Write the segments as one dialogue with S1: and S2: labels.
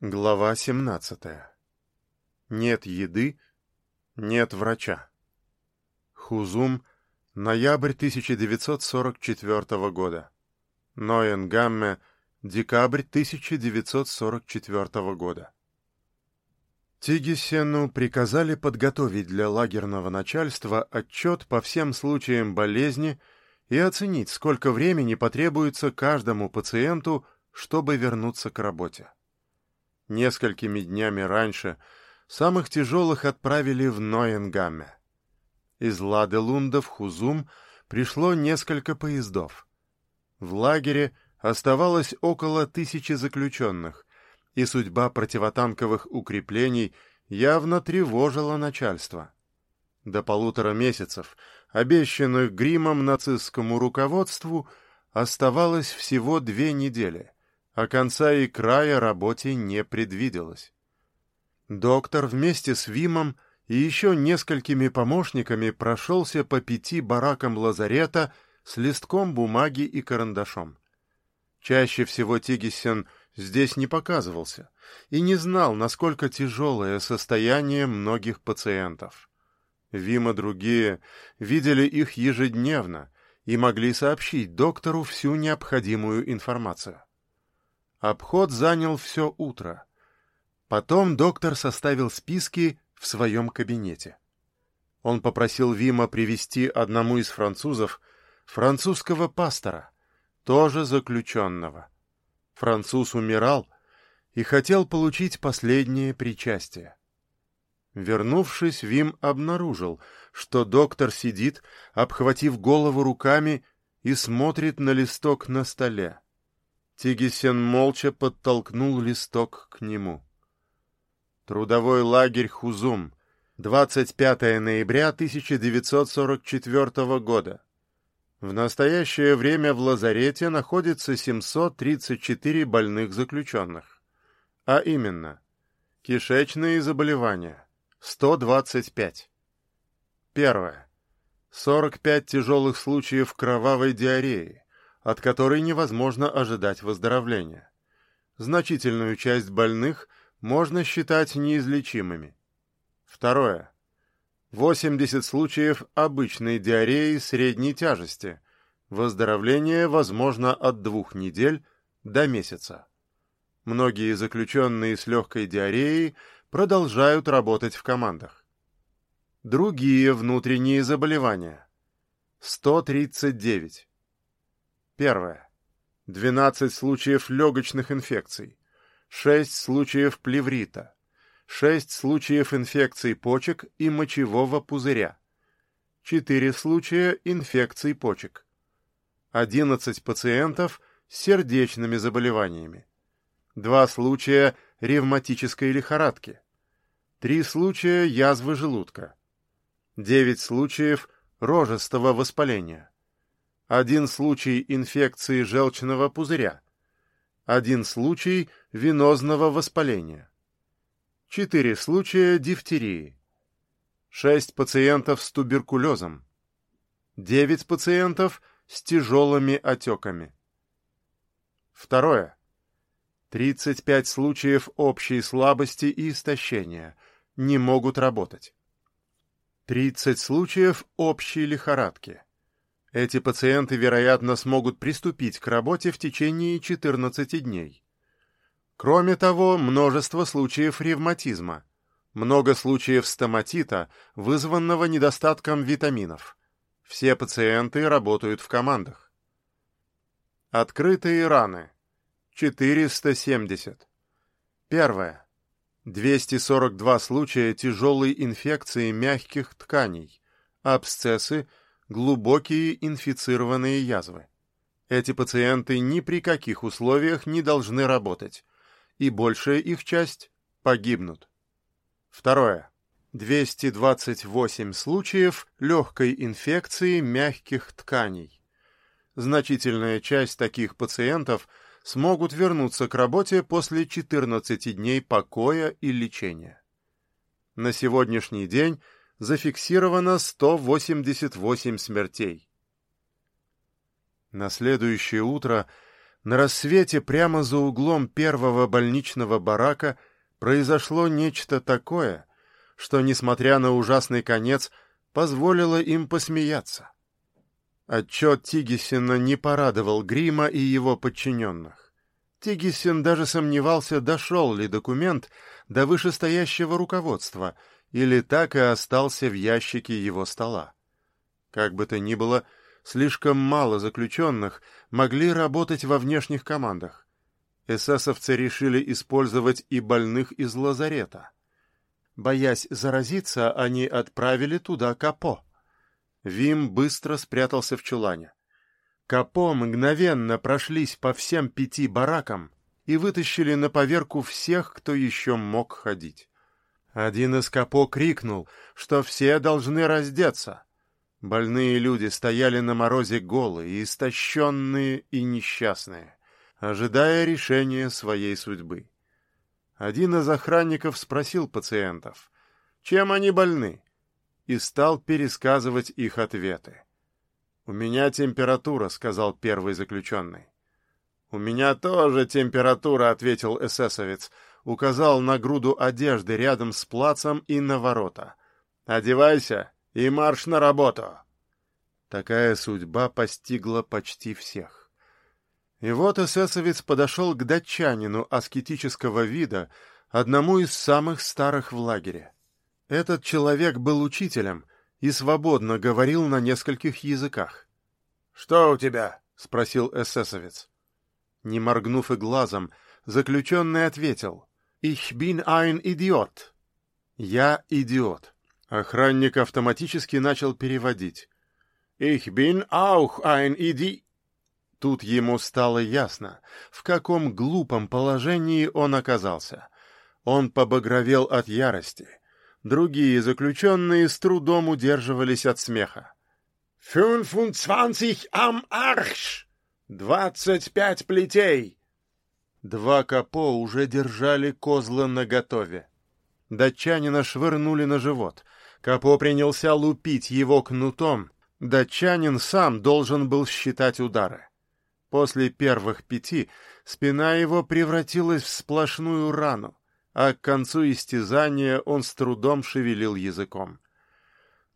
S1: Глава 17. Нет еды, нет врача. Хузум, ноябрь 1944 года. Ноенгамме, декабрь 1944 года. Тигисену приказали подготовить для лагерного начальства отчет по всем случаям болезни и оценить, сколько времени потребуется каждому пациенту, чтобы вернуться к работе. Несколькими днями раньше самых тяжелых отправили в Ноенгамме. Из Ладелунда в Хузум пришло несколько поездов. В лагере оставалось около тысячи заключенных, и судьба противотанковых укреплений явно тревожила начальство. До полутора месяцев, обещанных гримом нацистскому руководству, оставалось всего две недели — а конца и края работе не предвиделось. Доктор вместе с Вимом и еще несколькими помощниками прошелся по пяти баракам лазарета с листком бумаги и карандашом. Чаще всего Тигисен здесь не показывался и не знал, насколько тяжелое состояние многих пациентов. Вим и другие видели их ежедневно и могли сообщить доктору всю необходимую информацию. Обход занял все утро. Потом доктор составил списки в своем кабинете. Он попросил Вима привести одному из французов французского пастора, тоже заключенного. Француз умирал и хотел получить последнее причастие. Вернувшись, Вим обнаружил, что доктор сидит, обхватив голову руками, и смотрит на листок на столе. Тигисен молча подтолкнул листок к нему. Трудовой лагерь Хузум, 25 ноября 1944 года. В настоящее время в лазарете находится 734 больных заключенных. А именно, кишечные заболевания – 125. Первое. 45 тяжелых случаев кровавой диареи, от которой невозможно ожидать выздоровления. Значительную часть больных можно считать неизлечимыми. Второе. 80 случаев обычной диареи средней тяжести. Выздоровление возможно от двух недель до месяца. Многие заключенные с легкой диареей продолжают работать в командах. Другие внутренние заболевания. 139. Первое. 12 случаев легочных инфекций, 6 случаев плеврита, 6 случаев инфекций почек и мочевого пузыря, 4 случая инфекций почек, 11 пациентов с сердечными заболеваниями, 2 случая ревматической лихорадки, 3 случая язвы желудка, 9 случаев рожестого воспаления, один случай инфекции желчного пузыря, один случай венозного воспаления, четыре случая дифтерии, шесть пациентов с туберкулезом, девять пациентов с тяжелыми отеками. Второе. 35 случаев общей слабости и истощения не могут работать. 30 случаев общей лихорадки. Эти пациенты, вероятно, смогут приступить к работе в течение 14 дней. Кроме того, множество случаев ревматизма, много случаев стоматита, вызванного недостатком витаминов. Все пациенты работают в командах. Открытые раны. 470. Первое. 242 случая тяжелой инфекции мягких тканей, абсцессы, глубокие инфицированные язвы. Эти пациенты ни при каких условиях не должны работать, и большая их часть погибнут. Второе. 228 случаев легкой инфекции мягких тканей. Значительная часть таких пациентов смогут вернуться к работе после 14 дней покоя и лечения. На сегодняшний день зафиксировано 188 смертей. На следующее утро На рассвете прямо за углом первого больничного барака произошло нечто такое, что, несмотря на ужасный конец, позволило им посмеяться. Отчет Тигисина не порадовал Грима и его подчиненных. Тигисин даже сомневался, дошел ли документ до вышестоящего руководства или так и остался в ящике его стола. Как бы то ни было, слишком мало заключенных могли работать во внешних командах. Эсэсовцы решили использовать и больных из лазарета. Боясь заразиться, они отправили туда Капо. Вим быстро спрятался в чулане. Капо мгновенно прошлись по всем пяти баракам и вытащили на поверку всех, кто еще мог ходить. Один из Капо крикнул, что все должны раздеться. Больные люди стояли на морозе голые, истощенные и несчастные, ожидая решения своей судьбы. Один из охранников спросил пациентов, чем они больны, и стал пересказывать их ответы. «У меня температура», — сказал первый заключенный. «У меня тоже температура», — ответил эсэсовец, указал на груду одежды рядом с плацем и на ворота. «Одевайся и марш на работу!» Такая судьба постигла почти всех. И вот эсэсовец подошел к датчанину аскетического вида, одному из самых старых в лагере. Этот человек был учителем и свободно говорил на нескольких языках. «Что у тебя?» — спросил эсэсовец. Не моргнув и глазом, заключенный ответил. «Ich bin ein Idiot». «Я идиот». Охранник автоматически начал переводить. «Ich bin auch ein Idiot». Тут ему стало ясно, в каком глупом положении он оказался. Он побагровел от ярости. Другие заключенные с трудом удерживались от смеха. «Фюнфунцванцих ам арш! Двадцать пять плетей!» Два капо уже держали козла наготове. Датчанина швырнули на живот. Капо принялся лупить его кнутом. Датчанин сам должен был считать удары. После первых пяти спина его превратилась в сплошную рану, а к концу истязания он с трудом шевелил языком.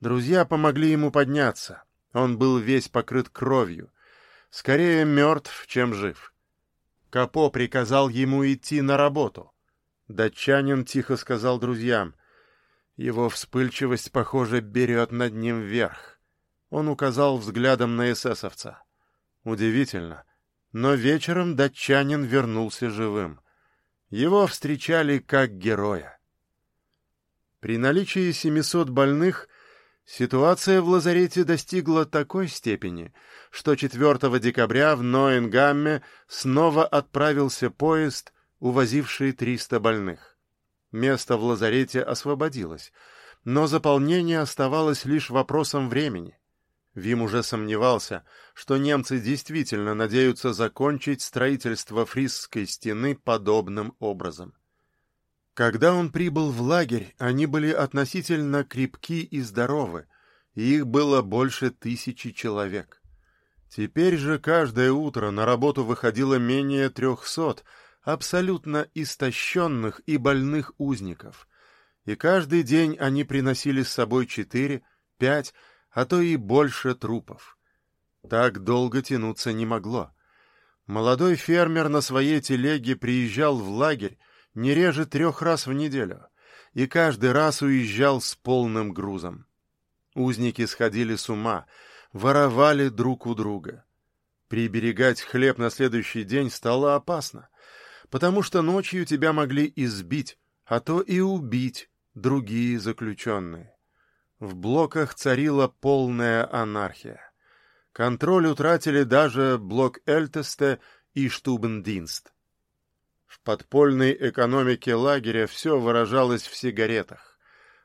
S1: Друзья помогли ему подняться. Он был весь покрыт кровью, скорее мертв, чем жив. Капо приказал ему идти на работу. Датчанин тихо сказал друзьям, его вспыльчивость, похоже, берет над ним вверх. Он указал взглядом на эсэсовца. Удивительно, но вечером датчанин вернулся живым. Его встречали как героя. При наличии 700 больных ситуация в лазарете достигла такой степени, что 4 декабря в Ноенгамме снова отправился поезд, увозивший 300 больных. Место в лазарете освободилось, но заполнение оставалось лишь вопросом времени. Вим уже сомневался, что немцы действительно надеются закончить строительство Фрисской стены подобным образом. Когда он прибыл в лагерь, они были относительно крепки и здоровы, и их было больше тысячи человек. Теперь же каждое утро на работу выходило менее трехсот абсолютно истощенных и больных узников, и каждый день они приносили с собой четыре, пять, а то и больше трупов. Так долго тянуться не могло. Молодой фермер на своей телеге приезжал в лагерь не реже трех раз в неделю и каждый раз уезжал с полным грузом. Узники сходили с ума, воровали друг у друга. Приберегать хлеб на следующий день стало опасно, потому что ночью тебя могли избить, а то и убить другие заключенные. В блоках царила полная анархия. Контроль утратили даже блок Эльтесте и Штубендинст. В подпольной экономике лагеря все выражалось в сигаретах,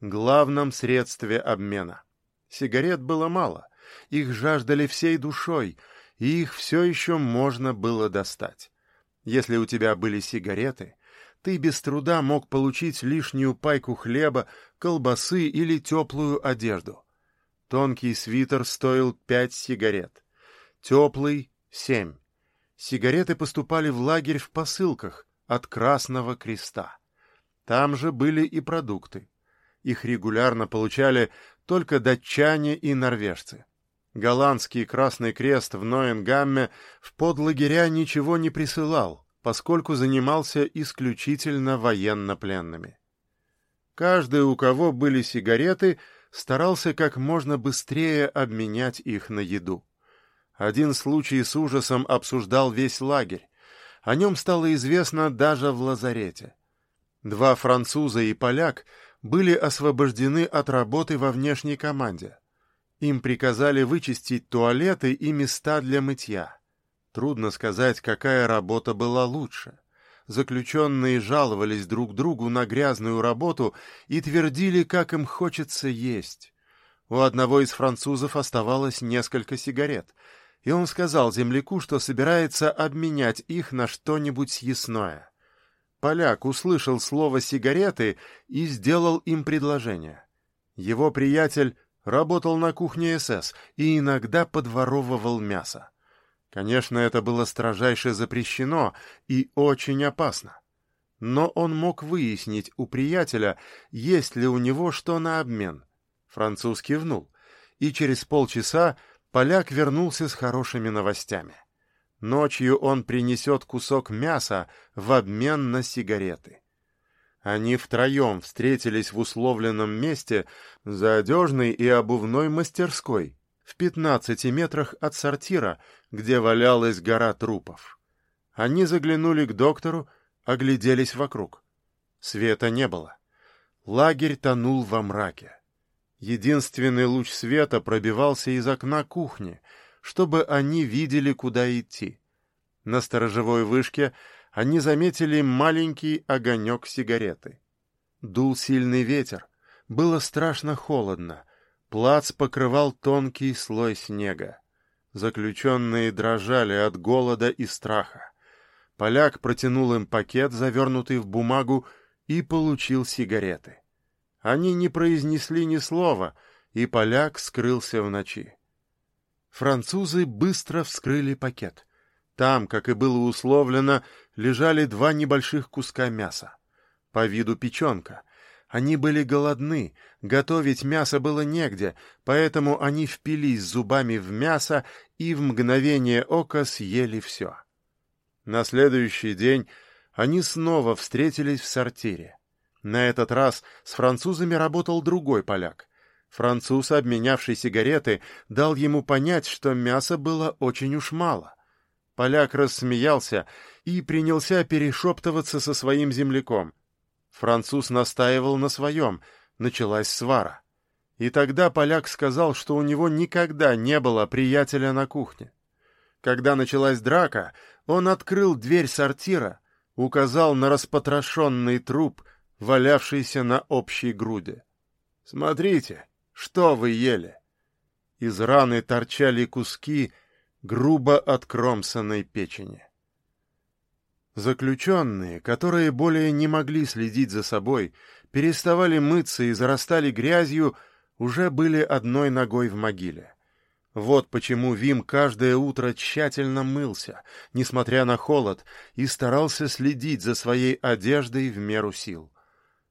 S1: главном средстве обмена. Сигарет было мало, их жаждали всей душой, и их все еще можно было достать. Если у тебя были сигареты, ты без труда мог получить лишнюю пайку хлеба, колбасы или теплую одежду. Тонкий свитер стоил пять сигарет, теплый — семь. Сигареты поступали в лагерь в посылках от Красного Креста. Там же были и продукты. Их регулярно получали только датчане и норвежцы. Голландский Красный Крест в Ноенгамме в подлагеря ничего не присылал, поскольку занимался исключительно военнопленными. Каждый, у кого были сигареты, старался как можно быстрее обменять их на еду. Один случай с ужасом обсуждал весь лагерь. О нем стало известно даже в лазарете. Два француза и поляк были освобождены от работы во внешней команде. Им приказали вычистить туалеты и места для мытья. Трудно сказать, какая работа была лучше. Заключенные жаловались друг другу на грязную работу и твердили, как им хочется есть. У одного из французов оставалось несколько сигарет, и он сказал земляку, что собирается обменять их на что-нибудь съестное. Поляк услышал слово «сигареты» и сделал им предложение. Его приятель работал на кухне СС и иногда подворовывал мясо. Конечно, это было строжайше запрещено и очень опасно. Но он мог выяснить у приятеля, есть ли у него что на обмен. Француз кивнул, и через полчаса поляк вернулся с хорошими новостями. Ночью он принесет кусок мяса в обмен на сигареты. Они втроем встретились в условленном месте за одежной и обувной мастерской в пятнадцати метрах от сортира, где валялась гора трупов. Они заглянули к доктору, огляделись вокруг. Света не было. Лагерь тонул во мраке. Единственный луч света пробивался из окна кухни, чтобы они видели, куда идти. На сторожевой вышке они заметили маленький огонек сигареты. Дул сильный ветер, было страшно холодно, плац покрывал тонкий слой снега. Заключенные дрожали от голода и страха. Поляк протянул им пакет, завернутый в бумагу, и получил сигареты. Они не произнесли ни слова, и поляк скрылся в ночи. Французы быстро вскрыли пакет. Там, как и было условлено, лежали два небольших куска мяса. По виду печенка. Они были голодны, готовить мясо было негде, поэтому они впились зубами в мясо и в мгновение ока съели все. На следующий день они снова встретились в сортире. На этот раз с французами работал другой поляк. Француз, обменявший сигареты, дал ему понять, что мяса было очень уж мало. Поляк рассмеялся и принялся перешептываться со своим земляком. Француз настаивал на своем, началась свара. И тогда поляк сказал, что у него никогда не было приятеля на кухне. Когда началась драка, он открыл дверь сортира, указал на распотрошенный труп, валявшийся на общей груди. «Смотрите, что вы ели!» Из раны торчали куски, грубо откромсанной печени. Заключенные, которые более не могли следить за собой, переставали мыться и зарастали грязью, уже были одной ногой в могиле. Вот почему Вим каждое утро тщательно мылся, несмотря на холод, и старался следить за своей одеждой в меру сил.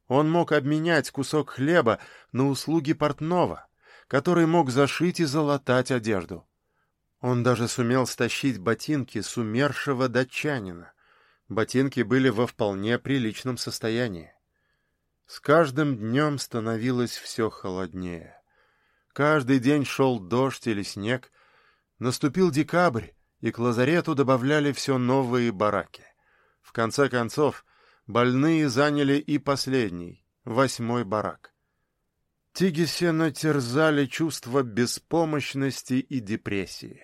S1: Он мог обменять кусок хлеба на услуги портного, который мог зашить и залатать одежду. Он даже сумел стащить ботинки с умершего датчанина. Ботинки были во вполне приличном состоянии. С каждым днем становилось все холоднее. Каждый день шел дождь или снег. Наступил декабрь, и к лазарету добавляли все новые бараки. В конце концов, больные заняли и последний, восьмой барак. Тигисена терзали чувства беспомощности и депрессии.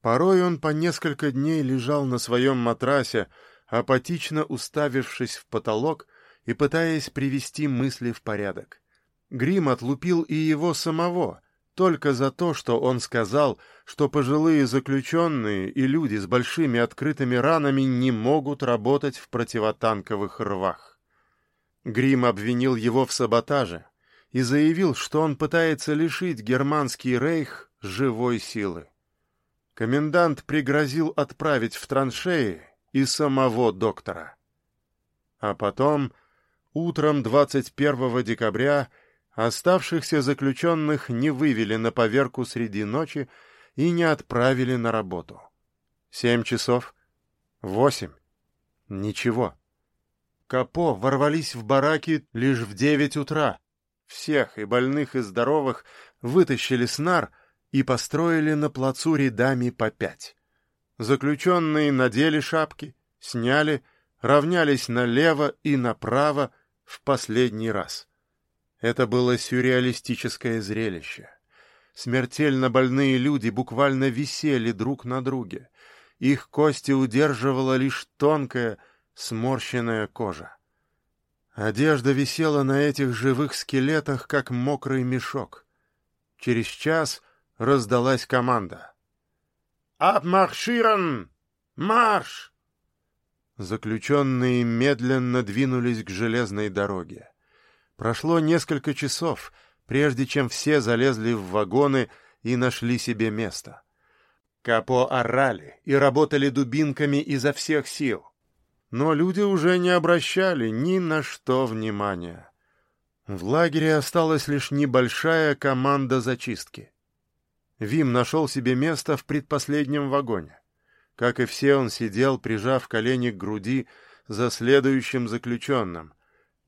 S1: Порой он по несколько дней лежал на своем матрасе, апатично уставившись в потолок и пытаясь привести мысли в порядок. Грим отлупил и его самого, только за то, что он сказал, что пожилые заключенные и люди с большими открытыми ранами не могут работать в противотанковых рвах. Грим обвинил его в саботаже и заявил, что он пытается лишить германский рейх живой силы. комендант пригрозил отправить в траншеи и самого доктора. А потом, утром 21 декабря, оставшихся заключенных не вывели на поверку среди ночи и не отправили на работу. Семь часов? Восемь? Ничего. Капо ворвались в бараки лишь в девять утра. Всех, и больных, и здоровых, вытащили с нар и построили на плацу рядами по пять. Заключенные надели шапки, сняли, равнялись налево и направо в последний раз. Это было сюрреалистическое зрелище. Смертельно больные люди буквально висели друг на друге. Их кости удерживала лишь тонкая, сморщенная кожа. Одежда висела на этих живых скелетах, как мокрый мешок. Через час раздалась команда. «Абмарширен! Марш!» Заключенные медленно двинулись к железной дороге. Прошло несколько часов, прежде чем все залезли в вагоны и нашли себе место. Капо орали и работали дубинками изо всех сил. Но люди уже не обращали ни на что внимания. В лагере осталась лишь небольшая команда зачистки. Вим нашел себе место в предпоследнем вагоне. Как и все, он сидел, прижав колени к груди, за следующим заключенным.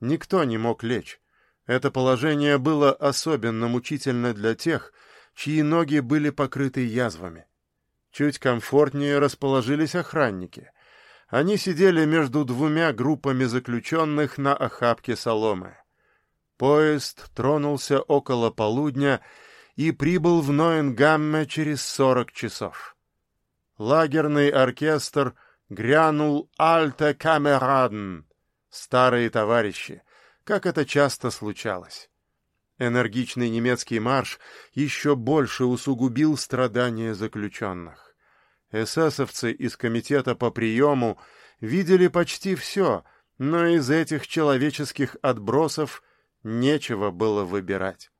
S1: Никто не мог лечь. Это положение было особенно мучительно для тех, чьи ноги были покрыты язвами. Чуть комфортнее расположились охранники. Они сидели между двумя группами заключенных на охапке соломы. Поезд тронулся около полудня и прибыл в Ноенгамме через сорок часов. Лагерный оркестр грянул «Альте камераден» — «Старые товарищи», как это часто случалось. Энергичный немецкий марш еще больше усугубил страдания заключенных. Эсэсовцы из комитета по приему видели почти все, но из этих человеческих отбросов нечего было выбирать.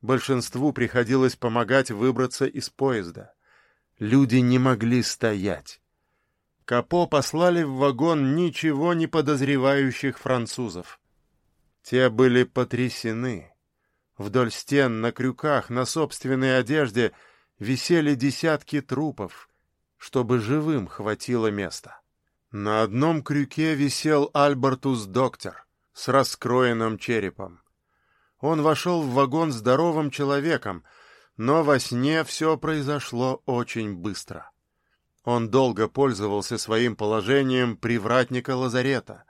S1: Большинству приходилось помогать выбраться из поезда. Люди не могли стоять. Капо послали в вагон ничего не подозревающих французов. Те были потрясены. Вдоль стен, на крюках, на собственной одежде висели десятки трупов, чтобы живым хватило места. На одном крюке висел Альбертус-доктор с раскроенным черепом. Он вошел в вагон здоровым человеком, но во сне все произошло очень быстро. Он долго пользовался своим положением привратника лазарета,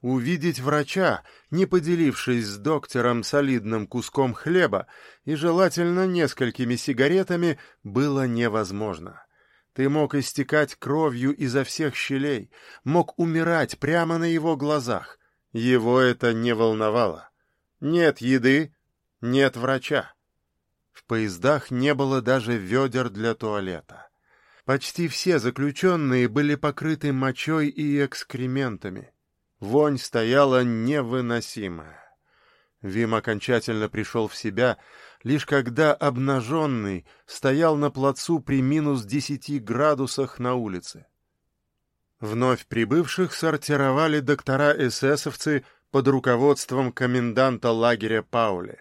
S1: увидеть врача, не поделившись с доктором солидным куском хлеба и желательно несколькими сигаретами, было невозможно. Ты мог истекать кровью изо всех щелей, мог умирать прямо на его глазах. Его это не волновало. Нет еды, нет врача. В поездах не было даже ведер для туалета. Почти все заключенные были покрыты мочой и экскрементами. Вонь стояла невыносимая. Вим окончательно пришел в себя, лишь когда обнаженный стоял на плацу при минус десяти градусах на улице. Вновь прибывших сортировали доктора-эсэсовцы под руководством коменданта лагеря Паули.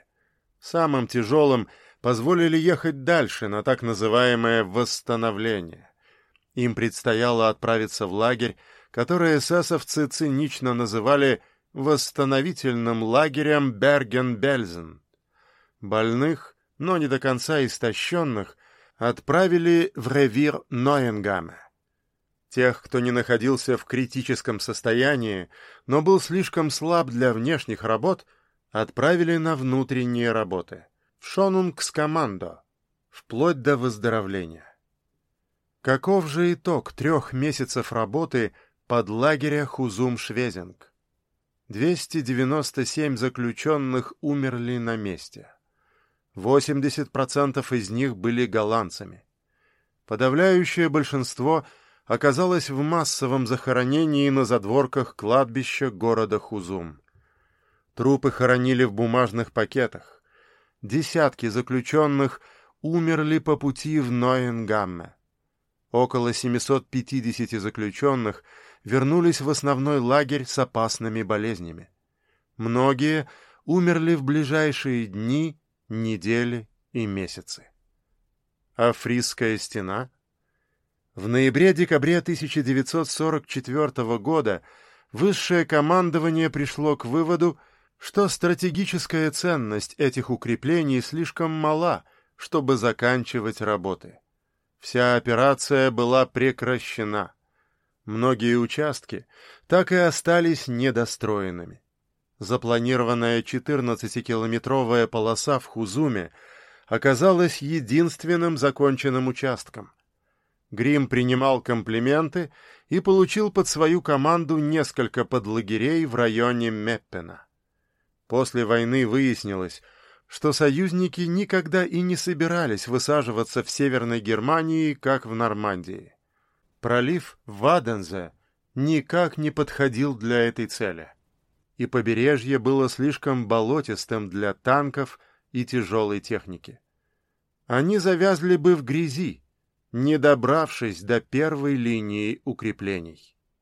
S1: Самым тяжелым позволили ехать дальше на так называемое «восстановление». Им предстояло отправиться в лагерь, которое эсэсовцы цинично называли восстановительным лагерем Берген-Бельзен. Больных, но не до конца истощенных, отправили в ревир Ноенгаме. Тех, кто не находился в критическом состоянии, но был слишком слаб для внешних работ, отправили на внутренние работы, в Шонунгскомандо, вплоть до выздоровления. Каков же итог трех месяцев работы – под лагеря Хузум-Швезинг. 297 заключенных умерли на месте. 80% из них были голландцами. Подавляющее большинство оказалось в массовом захоронении на задворках кладбища города Хузум. Трупы хоронили в бумажных пакетах. Десятки заключенных умерли по пути в Ноенгамме. Около 750 заключенных вернулись в основной лагерь с опасными болезнями. Многие умерли в ближайшие дни, недели и месяцы. А Фрисская стена? В ноябре-декабре 1944 года высшее командование пришло к выводу, что стратегическая ценность этих укреплений слишком мала, чтобы заканчивать работы. Вся операция была прекращена. Многие участки так и остались недостроенными. Запланированная 14-километровая полоса в Хузуме оказалась единственным законченным участком. Грим принимал комплименты и получил под свою команду несколько подлагерей в районе Меппена. После войны выяснилось, что союзники никогда и не собирались высаживаться в Северной Германии, как в Нормандии. Пролив Вадензе никак не подходил для этой цели, и побережье было слишком болотистым для танков и тяжелой техники. Они завязли бы в грязи, не добравшись до первой линии укреплений.